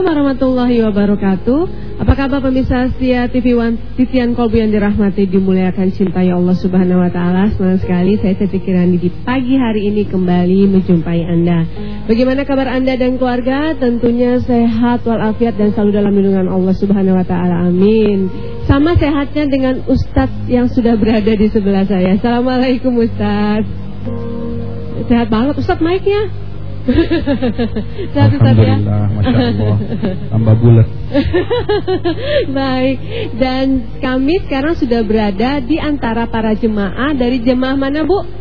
Assalamualaikum warahmatullahi wabarakatuh. Apa kabar pemirsa setia TV One Titian Kolbu yang dirahmati dimuliakan cinta ya Allah Subhanahu wa taala. Senang sekali saya Titi Kirani di pagi hari ini kembali menjumpai Anda. Bagaimana kabar Anda dan keluarga? Tentunya sehat walafiat dan selalu dalam lindungan Allah Subhanahu wa taala. Amin. Sama sehatnya dengan Ustadz yang sudah berada di sebelah saya. Assalamualaikum Ustadz. Sehat banget Ustadz. Satu ya. Alhamdulillah, Masya Allah. Tambah bulat Baik. Dan kami sekarang sudah berada Di antara para jemaah Dari jemaah mana Bu?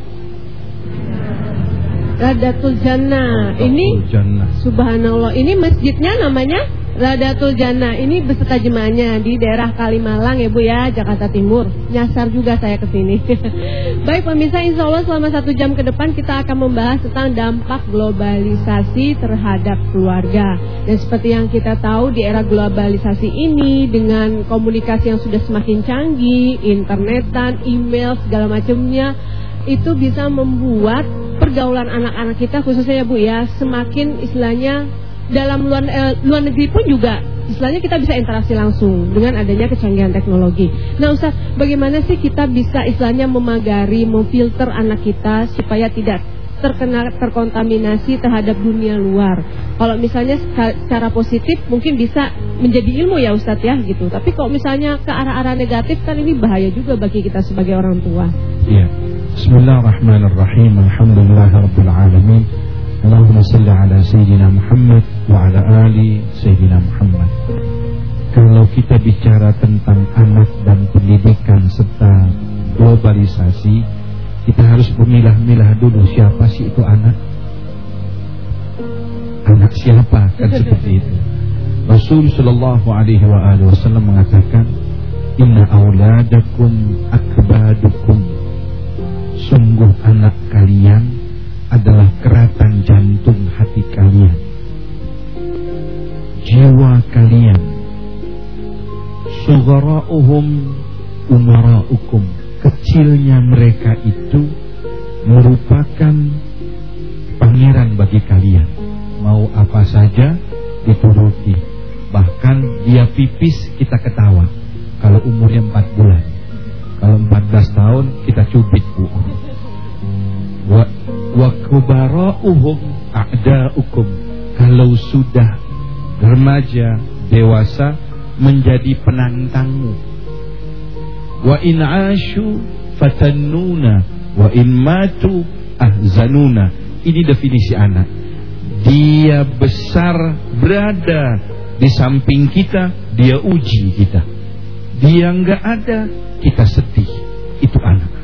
Radatul Jannah. Ini Subhanallah. Ini masjidnya namanya Radatul Jannah ini beserta jemaahnya di daerah Kalimalang ya Bu ya, Jakarta Timur. Nyasar juga saya ke sini. Baik pemirsa, insya Allah selama satu jam ke depan kita akan membahas tentang dampak globalisasi terhadap keluarga. Dan seperti yang kita tahu di era globalisasi ini dengan komunikasi yang sudah semakin canggih, internetan, email segala macamnya, itu bisa membuat pergaulan anak-anak kita khususnya ya Bu ya semakin istilahnya dalam luar eh, luar negeri pun juga istilahnya kita bisa interaksi langsung dengan adanya kecanggihan teknologi. Nah Ustaz, bagaimana sih kita bisa istilahnya memagari, memfilter anak kita supaya tidak terkena terkontaminasi terhadap dunia luar. Kalau misalnya secara positif mungkin bisa menjadi ilmu ya Ustadz ya gitu. Tapi kalau misalnya ke arah-arah negatif kan ini bahaya juga bagi kita sebagai orang tua. Iya. Bismillahirrahmanirrahim. Alhamdulillahirabbil Allahumma salli ala Sayyidina Muhammad wa ala ali Sayyidina Muhammad. Kalau kita bicara tentang anak dan pendidikan serta globalisasi Kita harus memilah-milah dulu siapa sih itu anak. Anak siapa? Kan seperti itu. Rasul Shallallahu Alaihi Wasallam mengatakan Inna auladakum akbadukum. Sungguh anak kalian adalah keratan jantung hati kalian. Jiwa kalian. Sugara'uhum umara'ukum. Kecilnya mereka itu merupakan pangeran bagi kalian. Mau apa saja dituruti. Bahkan dia pipis kita ketawa. Kalau umurnya 4 bulan. Kalau 14 tahun kita cubit bu. Wa wa kubara'uhum a'da'ukum. Kalau sudah remaja dewasa menjadi penantangmu. Wa in ashu fatannuna wa in matu ahzanuna. Ini definisi anak. Dia besar berada di samping kita dia uji kita. Dia enggak ada kita sedih. Itu anak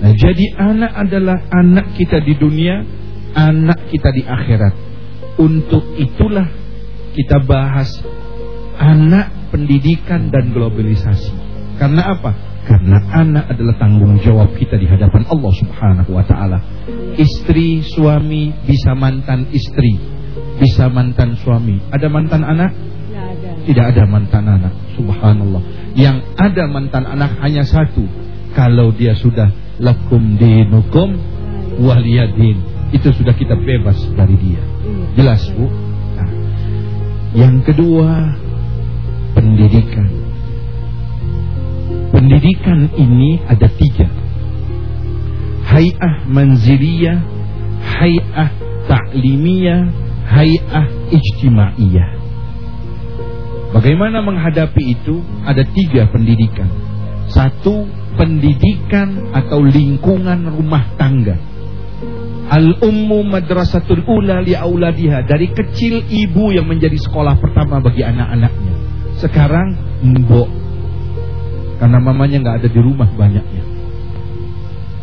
Nah, jadi anak adalah anak kita di dunia, anak kita di akhirat. Untuk itulah kita bahas anak pendidikan dan globalisasi. Karena apa? Karena anak adalah tanggung jawab kita di hadapan Allah Subhanahu wa taala. Istri, suami bisa mantan istri, bisa mantan suami. Ada mantan anak? Tidak ada mantan anak. Subhanallah. Yang ada mantan anak hanya satu. Kalau dia sudah lakum dinukum waliyadin. Itu sudah kita bebas dari dia. Jelas, Bu? Nah, yang kedua, pendidikan. Pendidikan ini ada tiga. Hay'ah manziliyah, hay'ah ta'limiyah, hay'ah ijtimaiyah. Bagaimana menghadapi itu? Ada tiga pendidikan. Satu, pendidikan atau lingkungan rumah tangga. Al-ummu madrasatul ula li auladiha. Dari kecil ibu yang menjadi sekolah pertama bagi anak-anaknya. Sekarang mbok. Karena mamanya nggak ada di rumah banyaknya.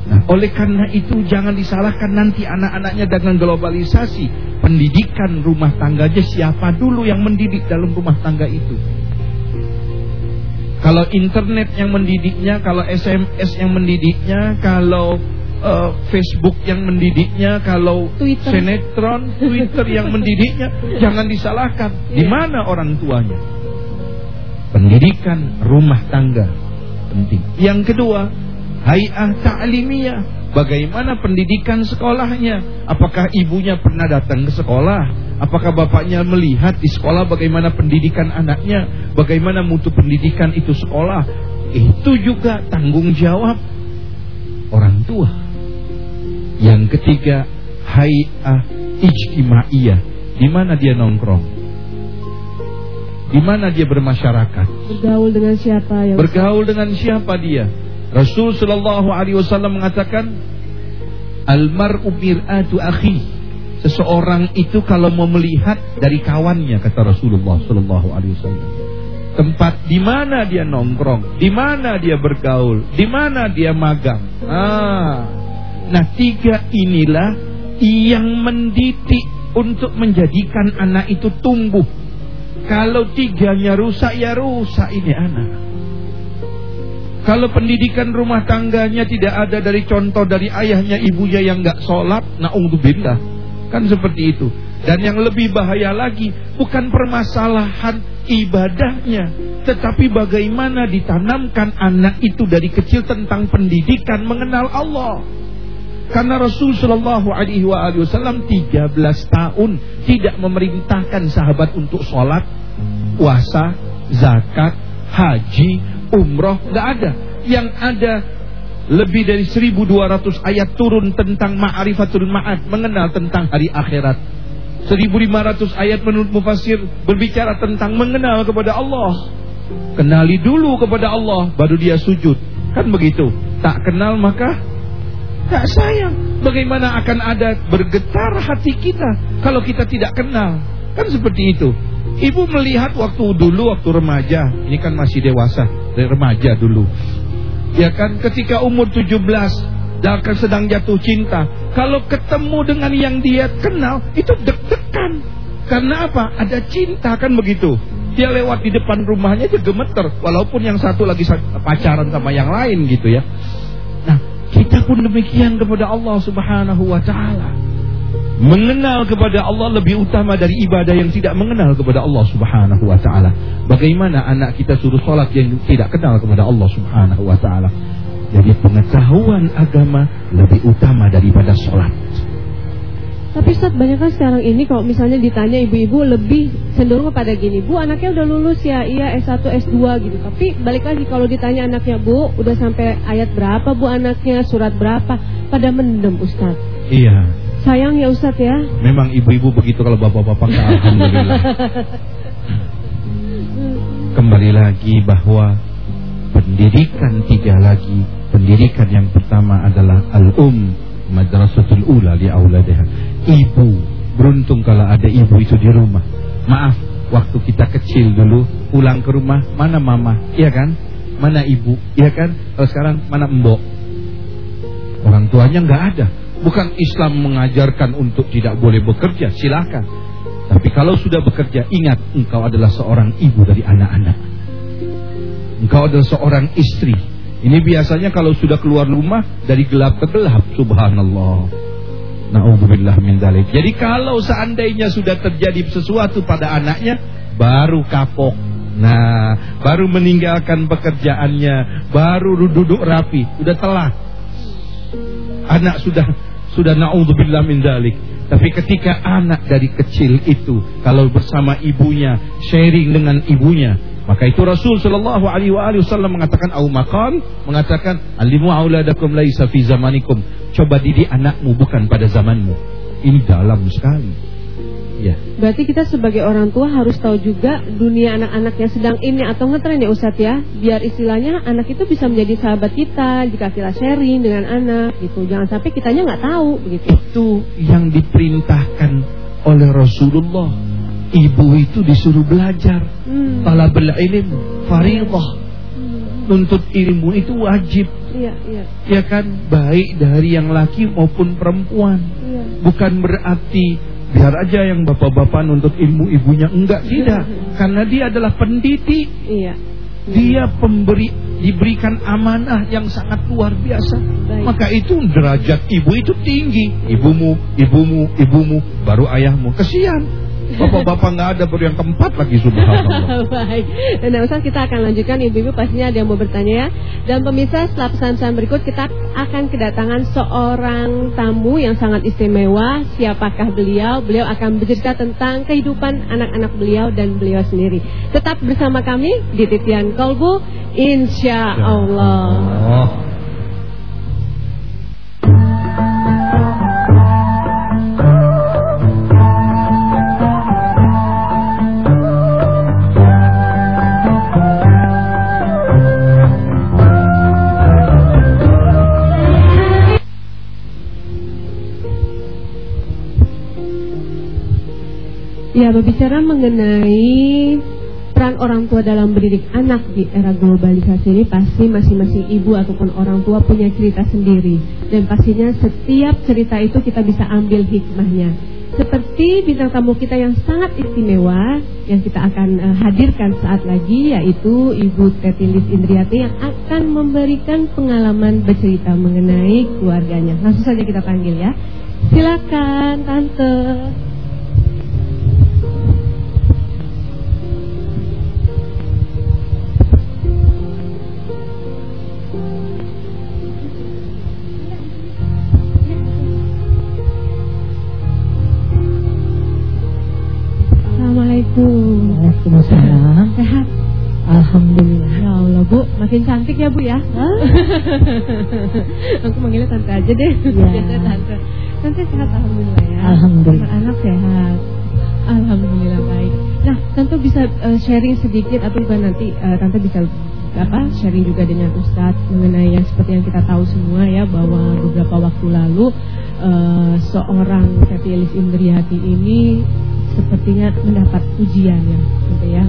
Nah, oleh karena itu jangan disalahkan nanti anak-anaknya dengan globalisasi. Pendidikan rumah tangganya siapa dulu yang mendidik dalam rumah tangga itu. Kalau internet yang mendidiknya, kalau SMS yang mendidiknya, kalau uh, Facebook yang mendidiknya, kalau Twitter. sinetron, Twitter yang mendidiknya, jangan disalahkan. Di iya. mana orang tuanya? Pendidikan rumah tangga penting. Yang kedua, hay'ah ta'limiyah. Bagaimana pendidikan sekolahnya? Apakah ibunya pernah datang ke sekolah? Apakah bapaknya melihat di sekolah bagaimana pendidikan anaknya? Bagaimana mutu pendidikan itu sekolah? Itu juga tanggung jawab orang tua. Yang ketiga, hay'ah ijtimaiyah. Di mana dia nongkrong? Di mana dia bermasyarakat? Bergaul dengan siapa ya? Bergaul dengan siapa dia? Rasul sallallahu alaihi wasallam mengatakan almar'u mir'atu akhi. Seseorang itu kalau mau melihat dari kawannya kata Rasulullah sallallahu alaihi wasallam. Tempat di mana dia nongkrong, di mana dia bergaul, di mana dia magang. Ah. Nah, tiga inilah yang mendidik untuk menjadikan anak itu tumbuh. Kalau tiganya rusak ya rusak ini anak. Kalau pendidikan rumah tangganya tidak ada dari contoh dari ayahnya, ibunya yang nggak sholat, na'udzubillah. Kan seperti itu. Dan yang lebih bahaya lagi, bukan permasalahan ibadahnya, tetapi bagaimana ditanamkan anak itu dari kecil tentang pendidikan mengenal Allah. Karena Rasul Shallallahu Alaihi Wasallam 13 tahun tidak memerintahkan sahabat untuk sholat, puasa, zakat, haji, umroh nggak ada. Yang ada lebih dari 1200 ayat turun tentang ma'rifatul ma'ad, mengenal tentang hari akhirat. 1500 ayat menurut mufasir berbicara tentang mengenal kepada Allah. Kenali dulu kepada Allah baru dia sujud. Kan begitu. Tak kenal maka tak sayang. Bagaimana akan ada bergetar hati kita kalau kita tidak kenal? Kan seperti itu. Ibu melihat waktu dulu waktu remaja, ini kan masih dewasa, dari remaja dulu. Ya kan ketika umur 17 dan sedang jatuh cinta, kalau ketemu dengan yang dia kenal itu deg-degan. Karena apa? Ada cinta kan begitu. Dia lewat di depan rumahnya aja gemeter walaupun yang satu lagi pacaran sama yang lain gitu ya. Nah, kita pun demikian kepada Allah Subhanahu wa taala. Mengenal kepada Allah lebih utama dari ibadah yang tidak mengenal kepada Allah Subhanahu wa taala. Bagaimana anak kita suruh sholat yang tidak kenal kepada Allah Subhanahu wa taala? Jadi pengetahuan agama lebih utama daripada sholat. Tapi Ustaz banyak kan sekarang ini kalau misalnya ditanya ibu-ibu lebih cenderung kepada gini Bu anaknya udah lulus ya iya S1 S2 gitu Tapi balik lagi kalau ditanya anaknya Bu udah sampai ayat berapa Bu anaknya surat berapa Pada mendem Ustaz Iya Sayang ya Ustadz ya. Memang ibu-ibu begitu kalau bapak-bapak alhamdulillah. Kembali lagi bahwa pendidikan tiga lagi. Pendidikan yang pertama adalah al-um madrasatul ula li auladiha. Ibu beruntung kalau ada ibu itu di rumah. Maaf, waktu kita kecil dulu pulang ke rumah mana mama, iya kan? Mana ibu, iya kan? Kalau sekarang mana mbok? Orang tuanya nggak ada. Bukan Islam mengajarkan untuk tidak boleh bekerja, silahkan. Tapi kalau sudah bekerja, ingat engkau adalah seorang ibu dari anak-anak. Engkau adalah seorang istri. Ini biasanya kalau sudah keluar rumah dari gelap ke gelap, subhanallah. Na'udzubillah min dalik. Jadi kalau seandainya sudah terjadi sesuatu pada anaknya, baru kapok. Nah, baru meninggalkan pekerjaannya, baru duduk rapi, sudah telat. Anak sudah sudah naudzubillah min dalik. Tapi ketika anak dari kecil itu kalau bersama ibunya, sharing dengan ibunya, maka itu Rasul sallallahu alaihi wasallam mengatakan au maqal mengatakan alimu auladakum laisa fi zamanikum. Coba didik anakmu bukan pada zamanmu. Ini dalam sekali. Ya. Berarti kita sebagai orang tua harus tahu juga dunia anak-anak yang sedang ini atau ngetren ya Ustadz ya. Biar istilahnya anak itu bisa menjadi sahabat kita jika kita sharing dengan anak gitu. Jangan sampai kitanya nggak tahu begitu. Itu yang diperintahkan oleh Rasulullah. Ibu itu disuruh belajar. Hmm. Talabul ilm faridah. Hmm. Nuntut ilmu itu wajib. Iya, iya. Ya kan, baik dari yang laki maupun perempuan. Iya. Bukan berarti Biar aja yang bapak-bapak nuntut ilmu ibunya enggak tidak karena dia adalah pendidik. Iya. Dia pemberi diberikan amanah yang sangat luar biasa. Baik. Maka itu derajat ibu itu tinggi. Ibumu, ibumu, ibumu, baru ayahmu. Kesian. Bapak-bapak nggak ada baru yang keempat lagi subhanallah. Baik. Nah, Ustaz kita akan lanjutkan ibu-ibu pastinya ada yang mau bertanya ya. Dan pemirsa setelah pesan-pesan berikut kita akan kedatangan seorang tamu yang sangat istimewa. Siapakah beliau? Beliau akan bercerita tentang kehidupan anak-anak beliau dan beliau sendiri. Tetap bersama kami di Titian Kolbu insya Allah. Oh. Ya, berbicara mengenai peran orang tua dalam mendidik anak di era globalisasi ini pasti masing-masing ibu ataupun orang tua punya cerita sendiri dan pastinya setiap cerita itu kita bisa ambil hikmahnya. Seperti bintang tamu kita yang sangat istimewa yang kita akan uh, hadirkan saat lagi yaitu Ibu Tetilis Indriati yang akan memberikan pengalaman bercerita mengenai keluarganya. Langsung saja kita panggil ya. Silakan Tante. Assalamualaikum. Waalaikumsalam. Sehat? Alhamdulillah. Ya Allah Bu, makin cantik ya Bu ya. Aku manggilnya tante aja deh. Ya. tante. Tante sehat alhamdulillah ya. Alhamdulillah. Anak-anak sehat. Alhamdulillah baik. Nah, tante bisa uh, sharing sedikit atau bukan nanti uh, tante bisa apa sharing juga dengan Ustadz mengenai yang seperti yang kita tahu semua ya bahwa beberapa waktu lalu uh, seorang Teti Indriati ini sepertinya mendapat ujian ya, gitu ya.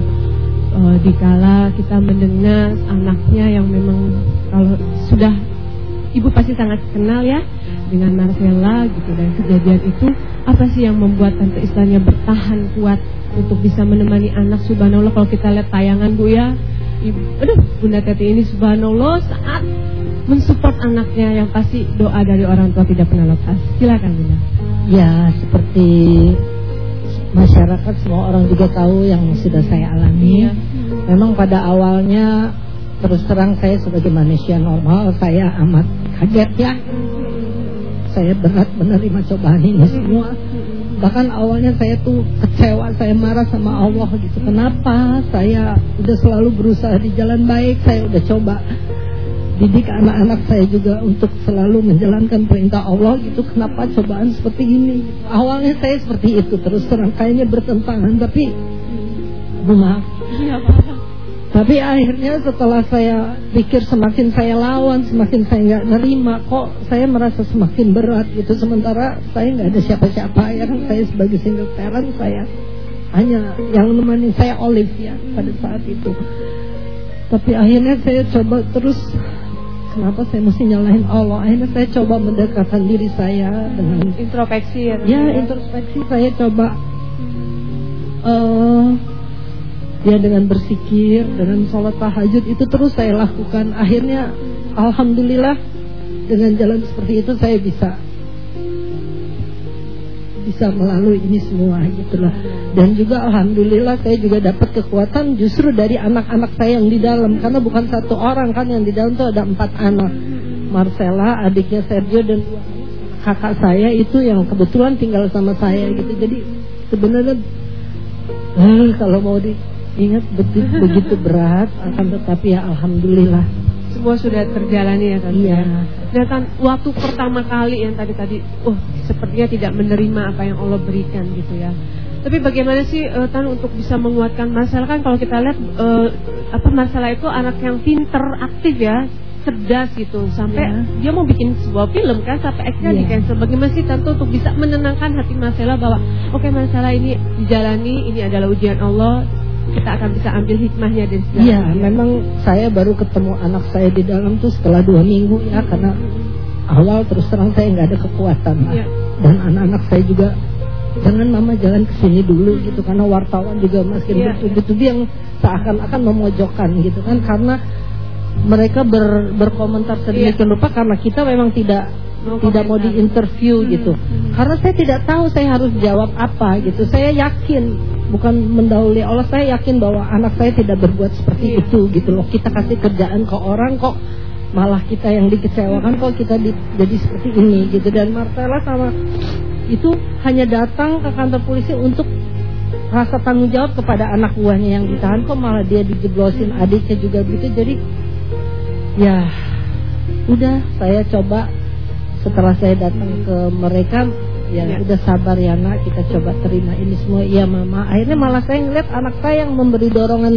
E, dikala kita mendengar anaknya yang memang kalau sudah ibu pasti sangat kenal ya dengan Marcella gitu. Dan kejadian itu apa sih yang membuat tante istilahnya bertahan kuat untuk bisa menemani anak subhanallah? Kalau kita lihat tayangan Bu ya ibu aduh Bunda Teti ini subhanallah saat mensupport anaknya yang pasti doa dari orang tua tidak pernah lepas. Silakan Bunda. Ya seperti masyarakat semua orang juga tahu yang sudah saya alami. Iya. Memang pada awalnya terus terang saya sebagai manusia normal saya amat kaget ya. Saya berat menerima cobaan ini semua. Bahkan awalnya saya tuh kecewa, saya marah sama Allah gitu. Kenapa saya udah selalu berusaha di jalan baik, saya udah coba didik anak-anak saya juga untuk selalu menjalankan perintah Allah gitu. Kenapa cobaan seperti ini? Awalnya saya seperti itu terus terang. Kayaknya bertentangan tapi maaf. Tapi akhirnya setelah saya pikir semakin saya lawan semakin saya nggak nerima kok saya merasa semakin berat gitu. Sementara saya nggak ada siapa-siapa. Ya kan saya sebagai single parent saya hanya yang menemani saya Olive ya pada saat itu. Tapi akhirnya saya coba terus Kenapa saya mesti nyalahin Allah? Akhirnya saya coba mendekatkan diri saya dengan introspeksi ya. Ya, introspeksi saya coba uh, ya dengan bersikir, dengan sholat tahajud itu terus saya lakukan. Akhirnya alhamdulillah dengan jalan seperti itu saya bisa bisa melalui ini semua gitu loh. Dan juga alhamdulillah saya juga dapat kekuatan justru dari anak-anak saya yang di dalam karena bukan satu orang kan yang di dalam tuh ada empat anak. Marcella, adiknya Sergio dan kakak saya itu yang kebetulan tinggal sama saya gitu. Jadi sebenarnya eh, kalau mau diingat begitu berat akan tetapi ya alhamdulillah semua sudah terjalani ya kan? Iya. Dan kan waktu pertama kali yang tadi tadi, oh sepertinya tidak menerima apa yang Allah berikan gitu ya. Tapi bagaimana sih uh, Tan untuk bisa menguatkan masalah kan kalau kita lihat uh, apa masalah itu anak yang pinter, aktif ya, cerdas gitu sampai yeah. dia mau bikin sebuah film kan sampai akhirnya yeah. di cancel. Bagaimana sih tentu untuk bisa menenangkan hati masalah bahwa oke okay, masalah ini dijalani, ini adalah ujian Allah, kita akan bisa ambil hikmahnya dari segala Iya, memang saya baru ketemu anak saya di dalam tuh setelah dua minggu ya karena awal terus terang saya nggak ada kekuatan ya. dan anak-anak saya juga jangan mama jalan ke sini dulu gitu karena wartawan juga masih ya. bertubi-tubi yang seakan-akan memojokkan gitu kan karena mereka ber, berkomentar sedemikian ya. rupa karena kita memang tidak tidak mau diinterview hmm. gitu. Karena saya tidak tahu saya harus jawab apa gitu. Saya yakin bukan mendahului Allah, saya yakin bahwa anak saya tidak berbuat seperti yeah. itu gitu loh. Kita kasih kerjaan ke orang kok malah kita yang dikecewakan kok kita di, jadi seperti ini gitu dan Martella sama itu hanya datang ke kantor polisi untuk rasa tanggung jawab kepada anak buahnya yang ditahan kok malah dia dijeblosin adiknya juga gitu jadi ya udah saya coba setelah saya datang ke mereka ya, ya udah sabar ya nak. Kita coba terima ini semua. Iya mama. Akhirnya malah saya ngeliat anak saya yang memberi dorongan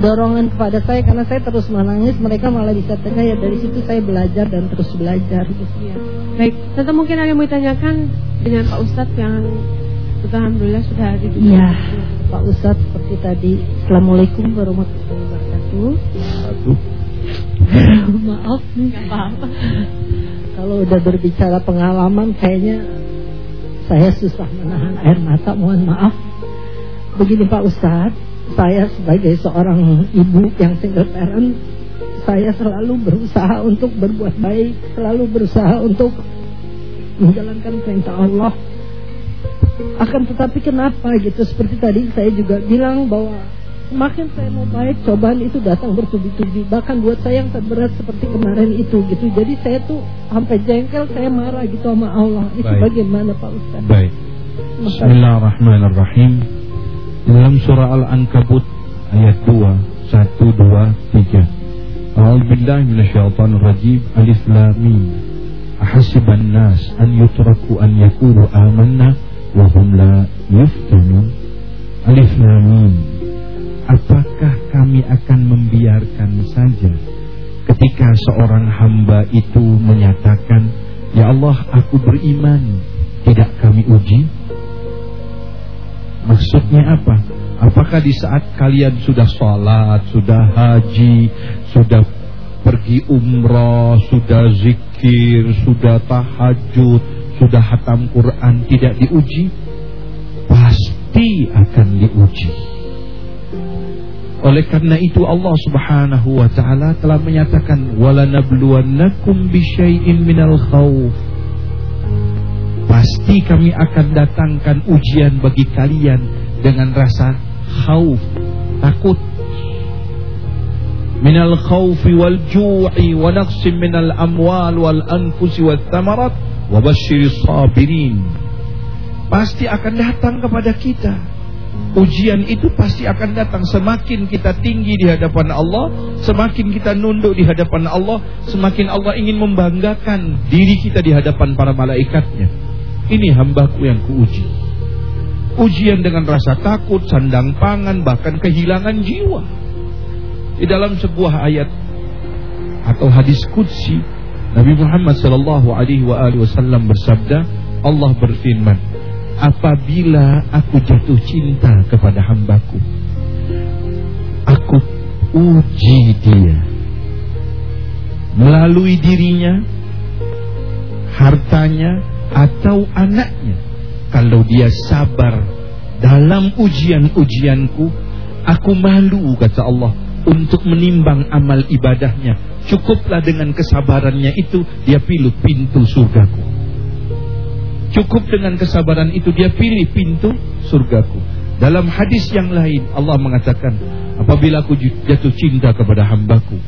dorongan kepada saya karena saya terus menangis. Mereka malah bisa tanya ya dari situ saya belajar dan terus belajar. Gitu ya. baik tentu mungkin ada yang mau ditanyakan dengan Pak Ustadz yang Alhamdulillah sudah hadir Iya. Pak Ustadz seperti tadi Assalamualaikum warahmatullahi wabarakatuh. Maaf nih apa-apa. Kalau udah berbicara pengalaman kayaknya Saya susah menahan air mata Mohon maaf. Begini Pak Ustadz Saya sebagai seorang ibu yang single parent Saya selalu berusaha untuk berbuat baik Selalu berusaha untuk Menjalankan perintah Allah. Akan tetapi kenapa gitu? Seperti tadi saya juga bilang bahwa semakin saya mau baik cobaan itu datang bertubi-tubi. Bahkan buat saya yang terberat seperti kemarin itu gitu. Jadi saya tuh sampai jengkel saya marah gitu sama Allah. Itu baik. bagaimana Pak Ustaz baik. Bismillahirrahmanirrahim. Dalam surah Al-Ankabut ayat 2 1 2 3 A'udzubillahi minasyaitonir rajim Alif Lam Mim. Ahasiban nas an yutraku an yakulu amanna wahum la yuftanun. Alif lam apakah kami akan membiarkan saja ketika seorang hamba itu menyatakan ya Allah aku beriman tidak kami uji? Maksudnya apa? Apakah di saat kalian sudah sholat sudah haji sudah pergi umrah sudah zikir sudah tahajud sudah hatam Quran tidak diuji? Pasti akan diuji oleh karena itu Allah Subhanahu wa taala telah menyatakan walanabluwannakum bisyai'in minal khauf pasti kami akan datangkan ujian bagi kalian dengan rasa khauf takut. Minal khaufi wal ju'i wa naqsim minal amwal wal anfusi wal thamarat wabashiris sabirin. Pasti akan datang kepada kita ujian itu pasti akan datang. Semakin kita tinggi di hadapan Allah semakin kita nunduk di hadapan Allah semakin Allah ingin membanggakan diri kita di hadapan para malaikatnya. Ini hambaku yang kuuji. Ujian dengan rasa takut sandang pangan bahkan kehilangan jiwa. Di dalam sebuah ayat atau hadis kudsi Nabi Muhammad wasallam bersabda, Allah berfirman, "Apabila aku jatuh cinta kepada hambaku, aku uji dia melalui dirinya, hartanya atau anaknya. Kalau dia sabar dalam ujian-ujianku, aku malu kata Allah untuk menimbang amal ibadahnya Cukuplah dengan kesabarannya itu dia pilih pintu surgaku. Cukup dengan kesabaran itu dia pilih pintu surgaku. Dalam hadis yang lain Allah mengatakan, apabila aku jatuh cinta kepada hambaku,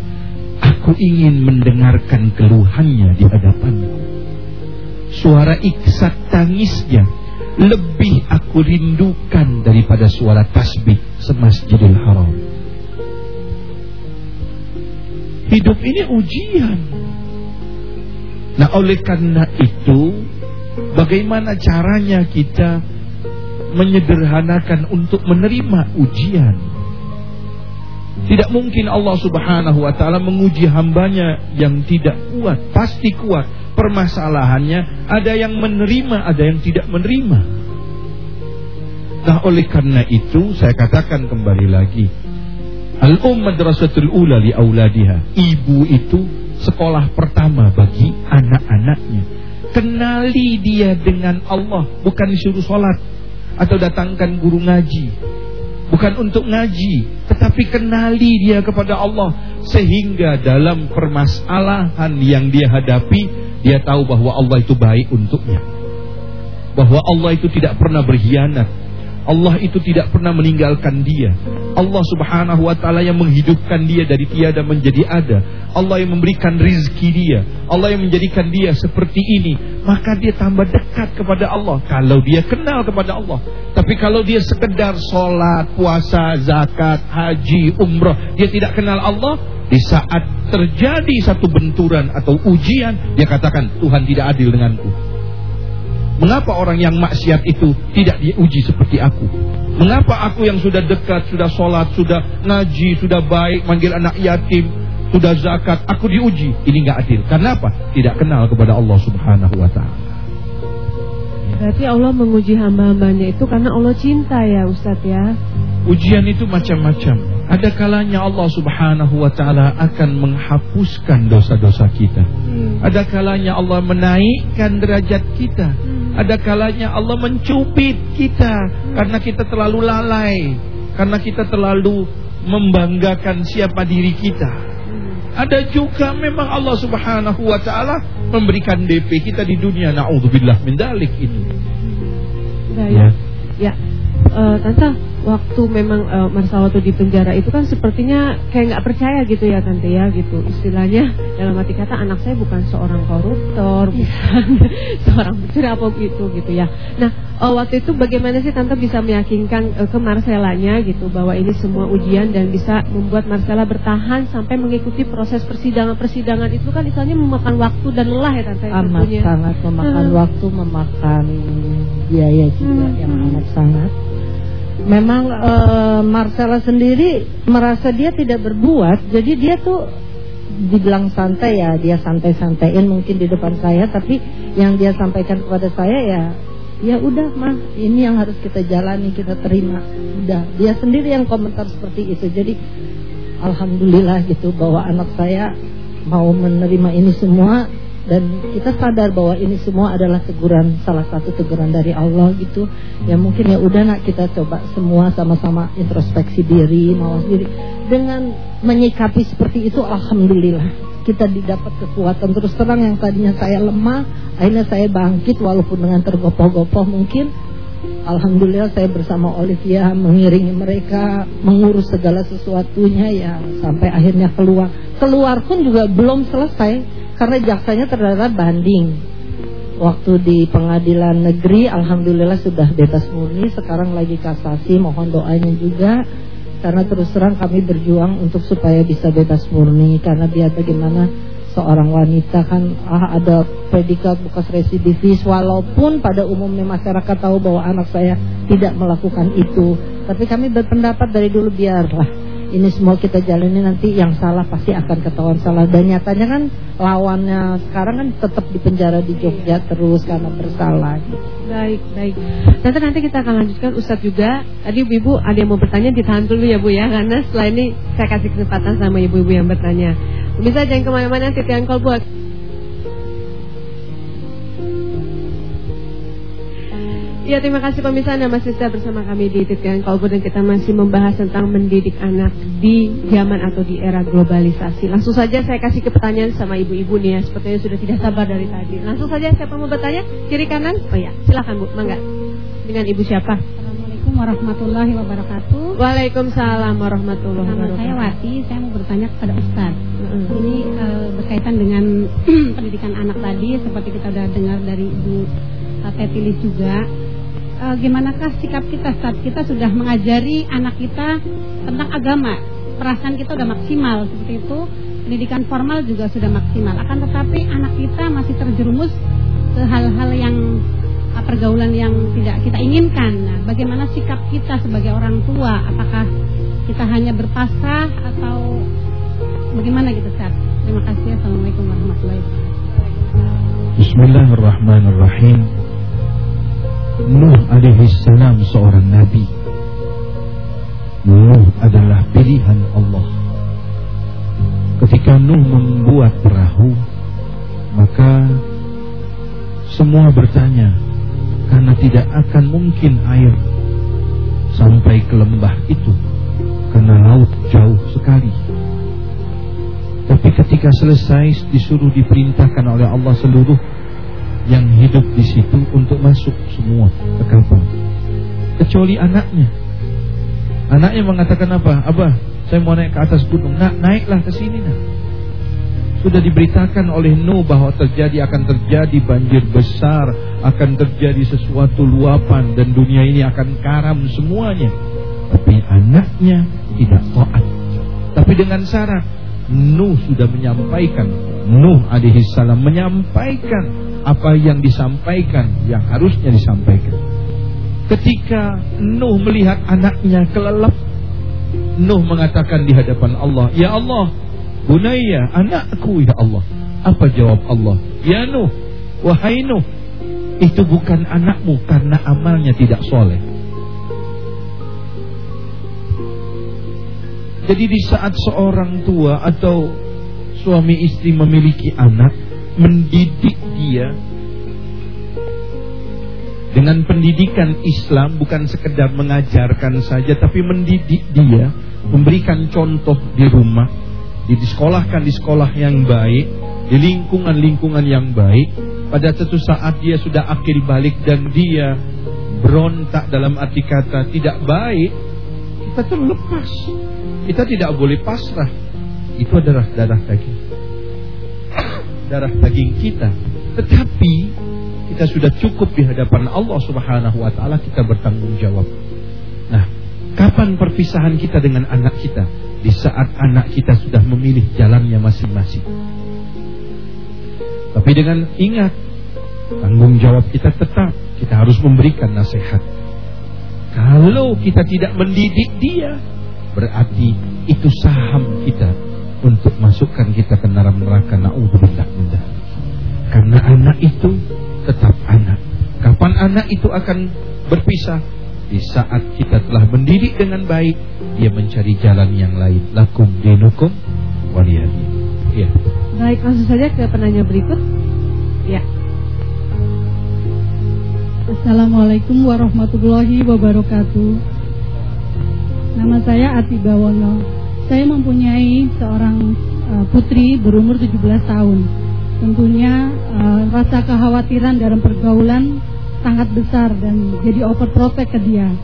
aku ingin mendengarkan keluhannya di hadapanku. Suara iksak tangisnya lebih aku rindukan daripada suara tasbih semasjidil haram. Hidup ini ujian. Nah oleh karena itu Bagaimana caranya kita Menyederhanakan untuk menerima ujian Tidak mungkin Allah subhanahu wa ta'ala Menguji hambanya yang tidak kuat Pasti kuat Permasalahannya ada yang menerima Ada yang tidak menerima Nah oleh karena itu Saya katakan kembali lagi Al-um madrasatul ula li auladiha. Ibu itu sekolah pertama bagi anak-anaknya. Kenali dia dengan Allah, bukan disuruh sholat atau datangkan guru ngaji. Bukan untuk ngaji, tetapi kenali dia kepada Allah sehingga dalam permasalahan yang dia hadapi Dia tahu bahwa Allah itu baik untuknya. Bahwa Allah itu tidak pernah berkhianat. Allah itu tidak pernah meninggalkan dia. Allah subhanahu wa ta'ala yang menghidupkan dia dari tiada menjadi ada. Allah yang memberikan rizki dia. Allah yang menjadikan dia seperti ini. Maka dia tambah dekat kepada Allah. Kalau dia kenal kepada Allah. Tapi kalau dia sekedar sholat, puasa, zakat, haji, umrah. Dia tidak kenal Allah. Di saat terjadi satu benturan atau ujian. Dia katakan Tuhan tidak adil denganku. Mengapa orang yang maksiat itu tidak diuji seperti aku? Mengapa aku yang sudah dekat, sudah sholat, sudah ngaji, sudah baik, manggil anak yatim, sudah zakat, aku diuji? Ini nggak adil. Karena apa? Tidak kenal kepada Allah Subhanahu Wa Taala. Berarti Allah menguji hamba-hambanya itu karena Allah cinta ya Ustadz ya. Ujian itu macam-macam. Ada kalanya Allah subhanahu wa ta'ala akan menghapuskan dosa-dosa kita. Hmm. Ada kalanya Allah menaikkan derajat kita. Hmm. Ada kalanya Allah mencubit kita. Hmm. Karena kita terlalu lalai. Karena kita terlalu membanggakan siapa diri kita. Ada juga memang Allah subhanahu wa ta'ala memberikan DP kita di dunia. Na'udzubillah min dalik itu. Ya. ya. ya. Uh, Tante, waktu memang uh, masalah waktu di penjara itu kan sepertinya kayak nggak percaya gitu ya tante ya gitu istilahnya dalam arti kata anak saya bukan seorang koruptor iya. bukan seorang pencuri apa gitu gitu ya nah uh, waktu itu bagaimana sih tante bisa meyakinkan uh, ke Marcelanya gitu bahwa ini semua ujian dan bisa membuat Marcela bertahan sampai mengikuti proses persidangan persidangan itu kan istilahnya memakan waktu dan lelah ya tante amat sangat memakan uh. waktu memakan biaya juga hmm. yang amat sangat memang uh, Marcella sendiri merasa dia tidak berbuat, jadi dia tuh dibilang santai ya, dia santai-santaiin mungkin di depan saya, tapi yang dia sampaikan kepada saya ya, ya udah mah, ini yang harus kita jalani, kita terima, udah. Dia sendiri yang komentar seperti itu, jadi alhamdulillah gitu bahwa anak saya mau menerima ini semua dan kita sadar bahwa ini semua adalah teguran salah satu teguran dari Allah gitu. Ya mungkin ya udah nak kita coba semua sama-sama introspeksi diri mawas diri. Dengan menyikapi seperti itu alhamdulillah kita didapat kekuatan. Terus terang yang tadinya saya lemah akhirnya saya bangkit walaupun dengan tergopoh-gopoh mungkin. Alhamdulillah saya bersama Olivia mengiringi mereka mengurus segala sesuatunya ya. Sampai akhirnya keluar. Keluar pun juga belum selesai karena jaksanya ternyata banding. Waktu di pengadilan negeri alhamdulillah sudah bebas murni. Sekarang lagi kasasi mohon doanya juga. Karena terus terang kami berjuang untuk supaya bisa bebas murni. Karena biar bagaimana seorang wanita kan ah, ada predikat bekas residivis. Walaupun pada umumnya masyarakat tahu bahwa anak saya tidak melakukan itu. Tapi kami berpendapat dari dulu biarlah ini semua kita jalani nanti yang salah pasti akan ketahuan salah. Dan nyatanya kan lawannya sekarang kan tetap di penjara di Jogja terus karena bersalah. Baik baik. Nanti nanti kita akan lanjutkan Ustadz juga. Tadi ibu ada yang mau bertanya ditahan dulu ya Bu ya. Karena setelah ini saya kasih kesempatan sama ibu-ibu yang bertanya. Bisa jangan ke mana-mana titian call buat Ya terima kasih pemirsa Anda masih setia bersama kami di Titian Kolbu dan kita masih membahas tentang mendidik anak di zaman atau di era globalisasi. Langsung saja saya kasih ke pertanyaan sama ibu-ibu nih ya, sepertinya sudah tidak sabar dari tadi. Langsung saja siapa mau bertanya? Kiri kanan? Oh ya, silakan Bu, mangga. Dengan ibu siapa? Assalamualaikum warahmatullahi wabarakatuh. Waalaikumsalam warahmatullahi wabarakatuh. Nama saya Wati, saya mau bertanya kepada Ustaz. Ini uh, berkaitan dengan pendidikan anak tadi, seperti kita sudah dengar dari Ibu Tetilis juga uh, gimanakah sikap kita saat kita sudah mengajari anak kita tentang agama? Perasaan kita sudah maksimal seperti itu. Pendidikan formal juga sudah maksimal. Akan tetapi anak kita masih terjerumus ke hal-hal yang uh, pergaulan yang tidak kita inginkan. Nah, bagaimana sikap kita sebagai orang tua? Apakah kita hanya berpasrah atau bagaimana gitu Ustaz? Terima kasih. Assalamualaikum warahmatullahi wabarakatuh. Bismillahirrahmanirrahim Nuh alaihi salam seorang nabi. Nuh adalah pilihan Allah. Ketika Nuh membuat perahu, maka semua bertanya, karena tidak akan mungkin air sampai ke lembah itu, karena laut jauh sekali. Tapi ketika selesai disuruh diperintahkan oleh Allah seluruh yang hidup di situ untuk masuk semua ke kapal. Kecuali anaknya. Anaknya mengatakan apa? Abah, saya mau naik ke atas gunung. Nak, naiklah ke sini nak. Sudah diberitakan oleh Nuh bahwa terjadi akan terjadi banjir besar, akan terjadi sesuatu luapan dan dunia ini akan karam semuanya. Tapi anaknya tidak taat. Tapi dengan syarat Nuh sudah menyampaikan, Nuh alaihi salam menyampaikan apa yang disampaikan yang harusnya disampaikan. Ketika Nuh melihat anaknya kelelep, Nuh mengatakan di hadapan Allah, "Ya Allah, Bunaya, anakku ya Allah. Apa jawab Allah? Ya Nuh, wahai Nuh, itu bukan anakmu karena amalnya tidak soleh. Jadi di saat seorang tua atau suami istri memiliki anak, mendidik dia dengan pendidikan Islam bukan sekedar mengajarkan saja tapi mendidik dia, memberikan contoh di rumah, disekolahkan di sekolah yang baik, di lingkungan-lingkungan yang baik, pada suatu saat dia sudah akhir balik dan dia berontak dalam arti kata tidak baik, kita terlepas. Kita tidak boleh pasrah. Itu adalah darah daging. Darah daging kita. Tetapi kita sudah cukup di hadapan Allah Subhanahu wa taala kita bertanggung jawab. Nah, kapan perpisahan kita dengan anak kita? di saat anak kita sudah memilih jalannya masing-masing. Tapi dengan ingat, tanggung jawab kita tetap, kita harus memberikan nasihat. Kalau kita tidak mendidik dia, berarti itu saham kita untuk masukkan kita ke neraka naudzubillah Karena anak itu tetap anak. Kapan anak itu akan berpisah? Di saat kita telah mendidik dengan baik, dia mencari jalan yang lain. Lakum dinukum waliyadi. Ya. Baik, langsung saja ke penanya berikut. Ya. Assalamualaikum warahmatullahi wabarakatuh. Nama saya Ati Bawono. Saya mempunyai seorang uh, putri berumur 17 tahun. Tentunya uh, rasa kekhawatiran dalam pergaulan sangat besar dan jadi overprotect ke dia.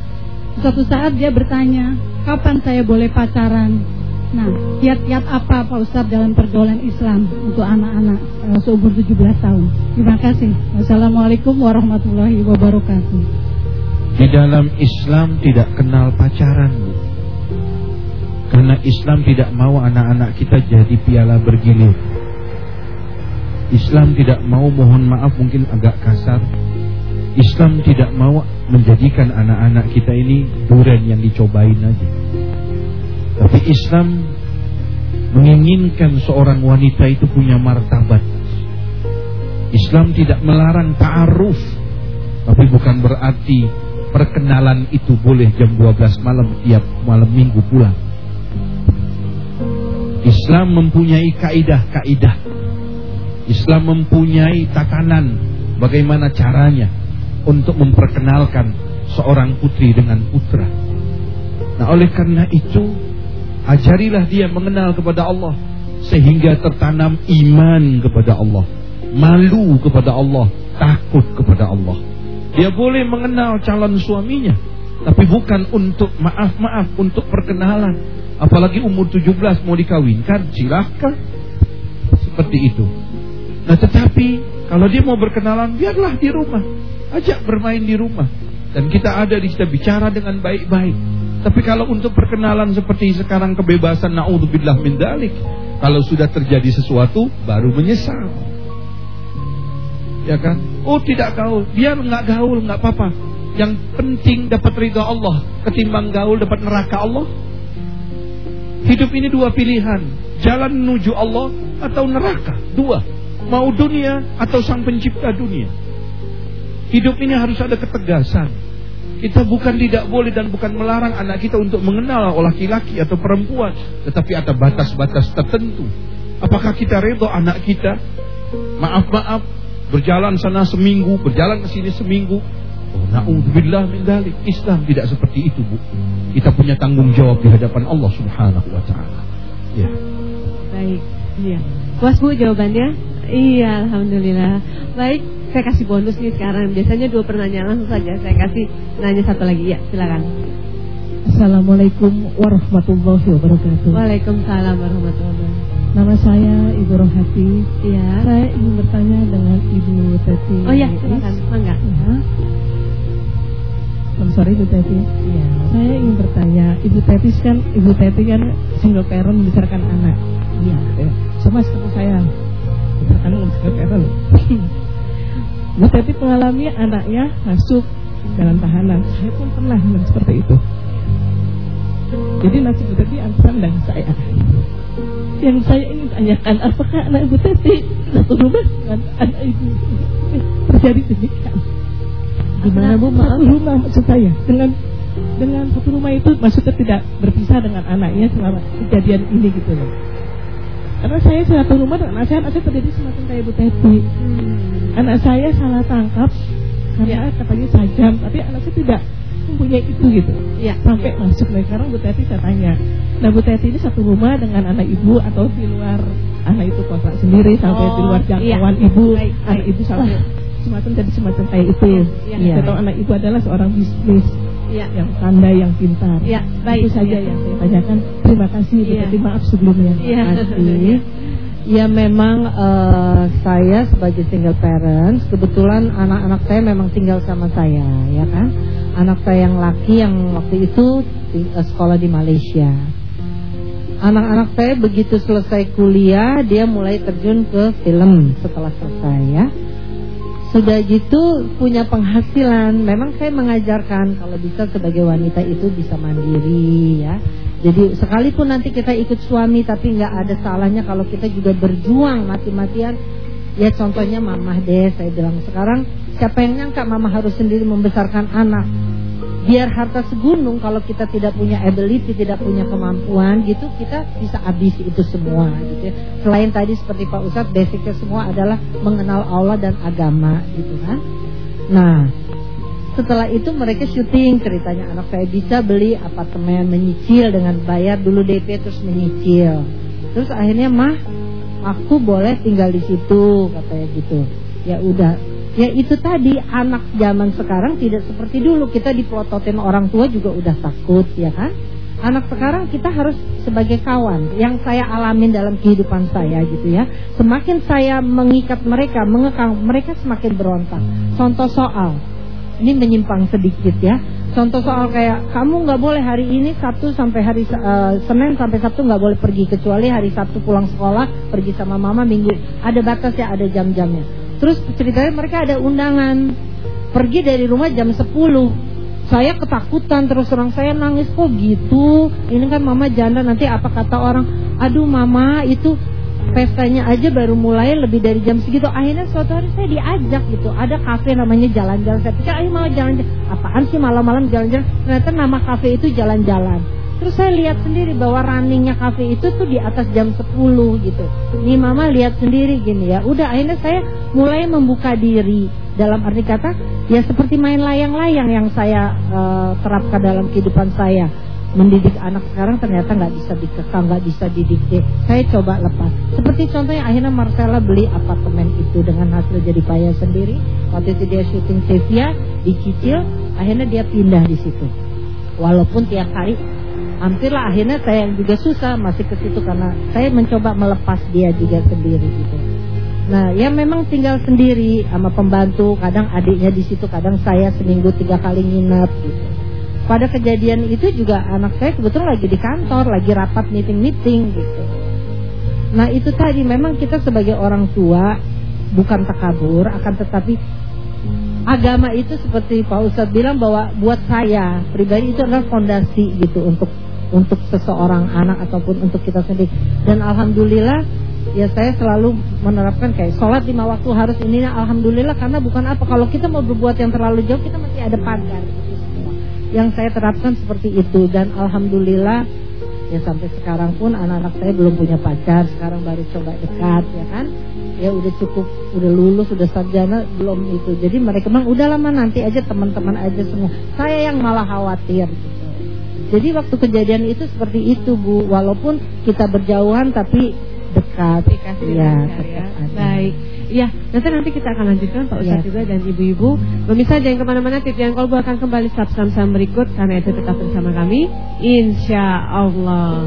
Suatu saat dia bertanya, kapan saya boleh pacaran? Nah, kiat-kiat apa Pak Ustadz dalam pergaulan Islam untuk anak-anak uh, seumur 17 tahun? Terima kasih. Wassalamualaikum warahmatullahi wabarakatuh. Di dalam Islam tidak kenal pacaran, Bu. Karena Islam tidak mau anak-anak kita jadi piala bergilir. Islam tidak mau mohon maaf mungkin agak kasar Islam tidak mau menjadikan anak-anak kita ini durian yang dicobain aja. Tapi Islam menginginkan seorang wanita itu punya martabat. Islam tidak melarang ta'aruf. Tapi bukan berarti perkenalan itu boleh jam 12 malam tiap malam minggu pulang. Islam mempunyai kaidah-kaidah. Islam mempunyai tatanan bagaimana caranya untuk memperkenalkan seorang putri dengan putra. Nah, oleh karena itu, ajarilah dia mengenal kepada Allah sehingga tertanam iman kepada Allah, malu kepada Allah, takut kepada Allah. Dia boleh mengenal calon suaminya, tapi bukan untuk maaf-maaf untuk perkenalan. Apalagi umur 17 mau dikawinkan, silahkan. Seperti itu. Nah, tetapi kalau dia mau berkenalan, biarlah di rumah. Ajak bermain di rumah. Dan kita ada di kita bicara dengan baik-baik. Tapi kalau untuk perkenalan seperti sekarang kebebasan naudzubillah min dalik. Kalau sudah terjadi sesuatu baru menyesal. Ya kan? Oh tidak gaul, biar nggak gaul nggak apa-apa. Yang penting dapat ridha Allah ketimbang gaul dapat neraka Allah. Hidup ini dua pilihan, jalan menuju Allah atau neraka. Dua, mau dunia atau sang pencipta dunia. Hidup ini harus ada ketegasan. Kita bukan tidak boleh dan bukan melarang anak kita untuk mengenal laki-laki atau perempuan. Tetapi ada batas-batas tertentu. Apakah kita redho anak kita? Maaf-maaf, berjalan sana seminggu, berjalan ke sini seminggu. Na'udzubillah min dalik. Islam tidak seperti itu, Bu. Kita punya tanggung jawab di hadapan Allah Subhanahu wa taala. Ya. Baik. Iya. Puas Bu jawabannya? Iya, alhamdulillah. Baik, saya kasih bonus nih sekarang. Biasanya dua pertanyaan langsung saja. Saya kasih nanya satu lagi. Ya, silakan. Assalamualaikum warahmatullahi wabarakatuh. Waalaikumsalam warahmatullahi wabarakatuh. Nama saya Ibu Rohati. Iya. Saya ingin bertanya dengan Ibu Teti. Oh ya, silakan. Mangga. Ya. I'm sorry Ibu Teti. Iya. Saya ingin bertanya, Ibu Teti kan Ibu Teti kan single parent membesarkan anak. Iya. Ya. Sama seperti saya. Membesarkan single parent. Ibu Teti mengalami anaknya masuk dalam tahanan. Saya pun pernah seperti itu. Jadi nasib Ibu Teti angkutan dan saya. Yang saya ingin tanyakan, apakah anak Ibu Teti satu rumah dengan anak Ibu? Terjadi demikian. Gimana Bu? Maaf. Satu rumah maksud saya dengan dengan satu rumah itu maksudnya tidak berpisah dengan anaknya selama kejadian ini gitu loh. Karena saya satu rumah dengan anak saya, anak saya terjadi semacam kayak Ibu Teti. Hmm. Anak saya salah tangkap karena katanya sajam, tapi anak saya tidak mempunyai itu gitu. Iya. Sampai masuk nih sekarang Bu Teti saya tanya. Nah Bu Teti ini satu rumah dengan anak ibu atau di luar anak itu kontrak sendiri sampai Oh, di luar jangkauan iya. ibu, Baik, anak baik. ibu sampai semacam jadi semacam kayak itu. Iya, Iya. Atau anak ibu adalah seorang bisnis Iya. yang pandai, yang pintar. Iya, baik. Itu saja Iya. yang saya tanyakan. Terima kasih Iya. Teti, maaf sebelumnya. Iya. kasih. Ya memang eh, saya sebagai single parents kebetulan anak-anak saya memang tinggal sama saya ya kan. Anak saya yang laki yang waktu itu di- eh, sekolah di Malaysia. Anak-anak saya begitu selesai kuliah dia mulai terjun ke film setelah selesai ya. Sudah gitu punya penghasilan. Memang saya mengajarkan kalau bisa sebagai wanita itu bisa mandiri ya. Jadi sekalipun nanti kita ikut suami tapi nggak ada salahnya kalau kita juga berjuang mati-matian. Ya contohnya mamah deh saya bilang sekarang siapa yang nyangka mama harus sendiri membesarkan anak. Biar harta segunung kalau kita tidak punya ability, tidak punya kemampuan gitu kita bisa habis itu semua gitu ya. Selain tadi seperti Pak Ustadz basicnya semua adalah mengenal Allah dan agama gitu kan. Nah, setelah itu mereka syuting ceritanya anak saya bisa beli apartemen menyicil dengan bayar dulu DP terus menyicil. Terus akhirnya mah aku boleh tinggal di situ katanya gitu. Ya udah. Ya itu tadi anak zaman sekarang tidak seperti dulu. Kita dipelototin orang tua juga udah takut ya kan. Anak sekarang kita harus sebagai kawan. Yang saya alamin dalam kehidupan saya gitu ya. Semakin saya mengikat mereka Mengekang mereka semakin berontak. Contoh soal Ini menyimpang sedikit ya. Contoh soal kayak Kamu nggak boleh hari ini Sabtu sampai hari eh, Senin sampai Sabtu nggak boleh pergi Kecuali hari Sabtu pulang sekolah Pergi sama mama minggu. Ada batas ya ada jam-jamnya Terus ceritanya mereka ada undangan. Pergi dari rumah jam 10 saya ketakutan terus terang saya nangis kok gitu? Ini kan mama janda nanti apa kata orang? Aduh mama itu pestanya aja baru mulai lebih dari jam segitu. Akhirnya suatu hari saya diajak gitu. Ada kafe namanya jalan-jalan. Saya pikir ayo mau jalan-jalan. Apaan sih malam-malam jalan-jalan? Ternyata nama kafe itu jalan-jalan terus saya lihat sendiri bahwa runningnya kafe itu tuh di atas jam 10 gitu. Nih mama lihat sendiri gini ya. Udah akhirnya saya mulai membuka diri. Dalam arti kata ya seperti main layang-layang yang saya uh, terapkan dalam kehidupan saya. Mendidik anak sekarang ternyata nggak bisa dikekang nggak bisa didikte saya coba lepas. Seperti contohnya akhirnya Marcella beli apartemen itu dengan hasil jadi payah sendiri. Waktu itu dia syuting Sevia dicicil akhirnya dia pindah di situ. Walaupun tiap hari hampirlah akhirnya saya juga susah masih ke situ karena saya mencoba melepas dia juga sendiri gitu Nah, ya memang tinggal sendiri sama pembantu, kadang adiknya di situ, kadang saya seminggu tiga kali nginep gitu. Pada kejadian itu juga anak saya kebetulan lagi di kantor, lagi rapat meeting-meeting gitu. Nah, itu tadi memang kita sebagai orang tua bukan takabur, akan tetapi agama itu seperti Pak Ustadz bilang bahwa buat saya pribadi itu adalah fondasi gitu untuk untuk seseorang anak ataupun untuk kita sendiri. Dan alhamdulillah ya saya selalu menerapkan kayak sholat lima waktu harus ini alhamdulillah karena bukan apa kalau kita mau berbuat yang terlalu jauh kita masih ada pagar yang saya terapkan seperti itu dan alhamdulillah ya sampai sekarang pun anak-anak saya belum punya pacar sekarang baru coba dekat ya kan ya udah cukup udah lulus udah sarjana belum itu jadi mereka bilang udah lama nanti aja teman-teman aja semua saya yang malah khawatir. Jadi waktu kejadian itu seperti itu bu walaupun kita berjauhan tapi dekat. ya, ya. Baik. Iya, nanti nanti kita akan lanjutkan Pak Ustadz ya. juga dan Ibu-Ibu. Pemirsa jangan ke mana-mana, tip yang kolbu akan kembali sam-sam berikut karena itu tetap bersama kami. Insya Allah.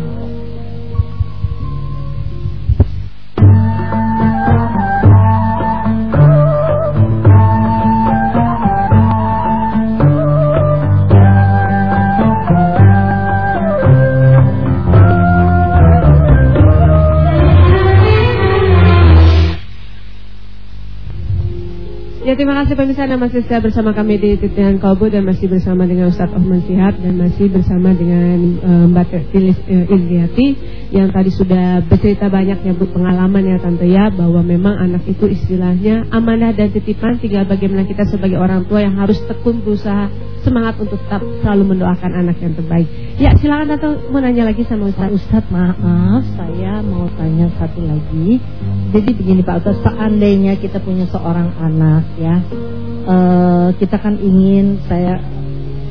Terima kasih pemirsa Anda masih setia bersama kami di Titian Kalbu dan masih bersama dengan Ustadz Ohman Sihat dan masih bersama dengan uh, Mbak Tilis uh, Indriati yang tadi sudah bercerita banyak ya Bu pengalaman ya Tante ya bahwa memang anak itu istilahnya amanah dan titipan tinggal bagaimana kita sebagai orang tua yang harus tekun berusaha semangat untuk tetap selalu mendoakan anak yang terbaik. Ya silakan Tante mau nanya lagi sama Ustadz. Ustadz maaf saya mau tanya satu lagi. Jadi begini Pak Ustadz seandainya kita punya seorang anak ya ya. Uh, kita kan ingin saya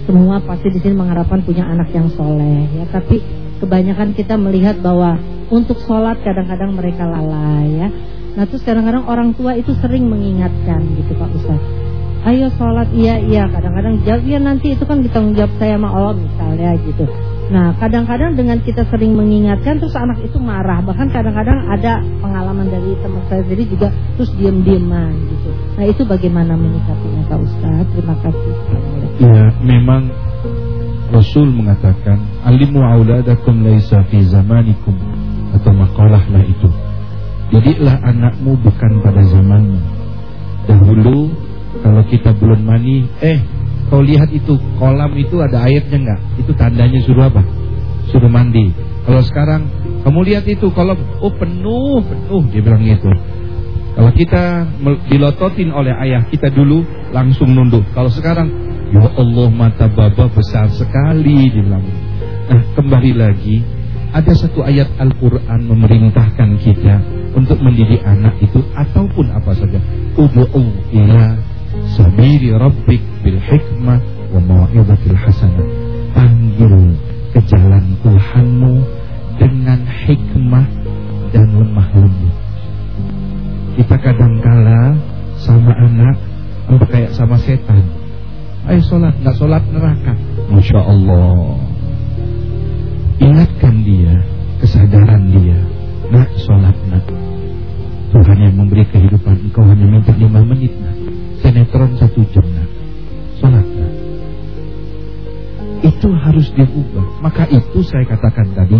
semua pasti di sini mengharapkan punya anak yang soleh ya. Tapi kebanyakan kita melihat bahwa untuk sholat kadang-kadang mereka lalai ya. Nah terus kadang-kadang orang tua itu sering mengingatkan gitu Pak Ustaz. Ayo sholat iya iya kadang-kadang jawab ya nanti itu kan ditanggung jawab saya sama Allah misalnya gitu. Nah, kadang-kadang dengan kita sering mengingatkan terus anak itu marah. Bahkan kadang-kadang ada pengalaman dari teman saya sendiri juga terus diem-dieman gitu. Nah, itu bagaimana menyikapinya Pak Ustaz? Terima kasih. Ya, memang Rasul mengatakan, "Alimu auladakum laisa fi zamanikum." Atau makalahlah itu. Didiklah anakmu bukan pada zamanmu. Dahulu kalau kita belum mani, eh Kau lihat itu kolam itu ada airnya enggak? Itu tandanya suruh apa? Suruh mandi. Kalau sekarang kamu lihat itu kolam oh penuh penuh dia bilang gitu. Kalau kita dilototin oleh ayah kita dulu langsung nunduk. Kalau sekarang ya Allah mata baba besar sekali dia bilang. Nah kembali lagi ada satu ayat Al-Quran memerintahkan kita untuk mendidik anak itu ataupun apa saja. Udu'u ila sabiri rabbik bil hikmah wa mau'izatil hasanah. Panggil ke jalan Tuhanmu dengan hikmah dan lemah lembut. Kita kadangkala sama anak apa kayak sama setan. Ayo sholat nggak sholat neraka. Masya Allah. Ingatkan dia kesadaran dia. Nak sholat nak. Tuhan yang memberi kehidupan engkau hanya minta lima menit nak sinetron satu jam sholat itu harus diubah. Maka itu saya katakan tadi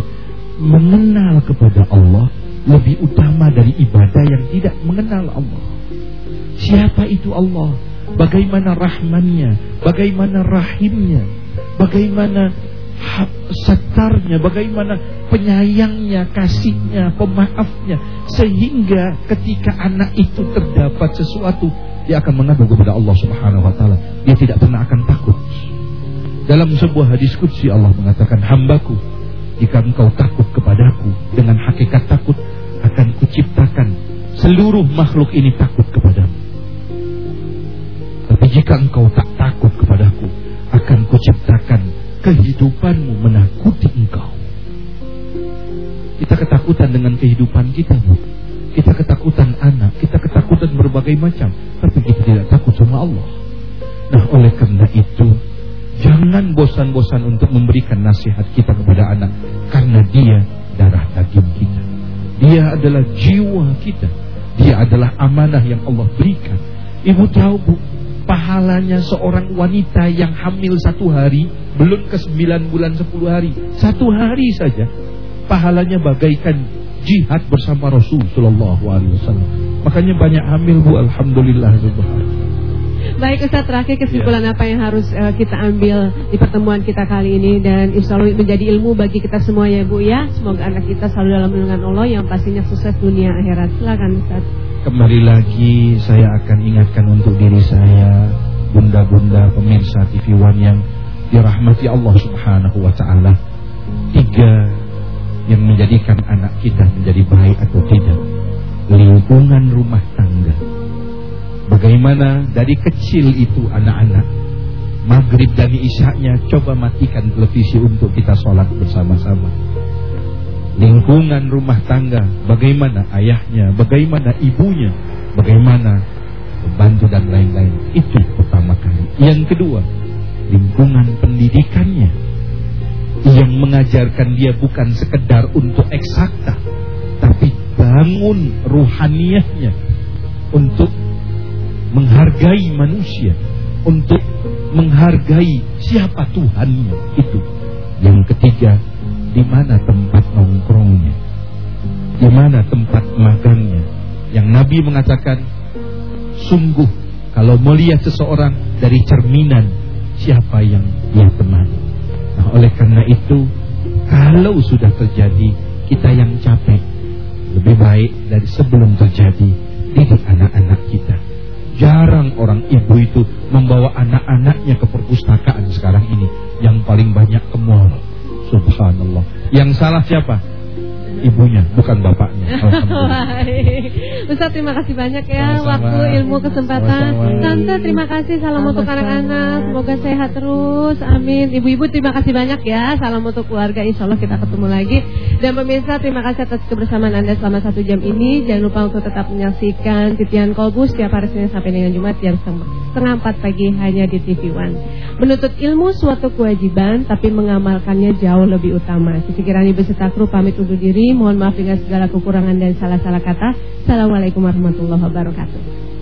mengenal kepada Allah lebih utama dari ibadah yang tidak mengenal Allah. Siapa itu Allah? Bagaimana rahmannya? Bagaimana rahimnya? Bagaimana setarnya, bagaimana penyayangnya, kasihnya, pemaafnya, sehingga ketika anak itu terdapat sesuatu dia akan mengadu kepada Allah Subhanahu wa taala. Dia tidak pernah akan takut. Dalam sebuah hadis qudsi Allah mengatakan, "Hambaku, jika engkau takut kepadaku dengan hakikat takut akan kuciptakan seluruh makhluk ini takut kepadamu. Tapi jika engkau tak takut kepadaku, akan kuciptakan kehidupanmu menakuti engkau." Kita ketakutan dengan kehidupan kita, Bu. Kita ketakutan anak, kita ketakutan berbagai macam, tapi kita tidak takut sama Allah. Nah, oleh karena itu, jangan bosan-bosan untuk memberikan nasihat kita kepada anak, karena dia darah daging kita. Dia adalah jiwa kita. Dia adalah amanah yang Allah berikan. Ibu tahu bu, pahalanya seorang wanita yang hamil satu hari, belum ke sembilan bulan sepuluh hari, satu hari saja, pahalanya bagaikan jihad bersama Rasul Shallallahu Alaihi Wasallam. Makanya banyak hamil bu, alhamdulillah. Baik Ustaz terakhir kesimpulan ya. apa yang harus uh, kita ambil di pertemuan kita kali ini dan insya Allah menjadi ilmu bagi kita semua ya Bu ya. Semoga anak kita selalu dalam lindungan Allah yang pastinya sukses dunia akhirat. Silakan Ustaz. Kembali lagi saya akan ingatkan untuk diri saya, bunda-bunda pemirsa TV One yang dirahmati Allah Subhanahu wa taala. Tiga yang menjadikan anak kita menjadi baik atau tidak. Lingkungan rumah tangga. Bagaimana dari kecil itu anak-anak Maghrib dan isyaknya coba matikan televisi untuk kita sholat bersama-sama lingkungan rumah tangga, bagaimana ayahnya, bagaimana ibunya, bagaimana pembantu dan lain-lain. Itu pertama kali. Yang kedua, lingkungan pendidikannya yang mengajarkan dia bukan sekedar untuk eksakta, tapi bangun ruhaniahnya untuk menghargai manusia, untuk menghargai siapa Tuhannya itu. Yang ketiga, di mana tempat nongkrongnya, di mana tempat magangnya. Yang Nabi mengatakan, sungguh kalau melihat seseorang dari cerminan siapa yang dia temani. Oleh karena itu, kalau sudah terjadi, kita yang capek. Lebih baik dari sebelum terjadi, didik anak-anak kita. Jarang orang ibu itu membawa anak-anaknya ke perpustakaan sekarang ini. Yang paling banyak ke mall. Subhanallah. Yang salah siapa? Ibunya, bukan bapaknya. Ustaz terima kasih banyak ya Sama-sama. waktu, ilmu, kesempatan. Sama-sama. Tante terima kasih salam untuk Sama-sama. anak-anak. Semoga sehat terus. Amin. Ibu-ibu terima kasih banyak ya. Salam untuk keluarga. Insya Allah kita ketemu lagi. Dan pemirsa terima kasih atas kebersamaan Anda selama satu jam ini. Jangan lupa untuk tetap menyaksikan Titian Kolbus setiap hari Senin sampai dengan Jumat jam setengah empat pagi hanya di TV One. Menuntut ilmu suatu kewajiban, tapi mengamalkannya jauh lebih utama. Sisi Kirani beserta kru pamit undur diri. Mohon maaf dengan segala kekurangan dan salah-salah kata. Assalamualaikum warahmatullahi wabarakatuh.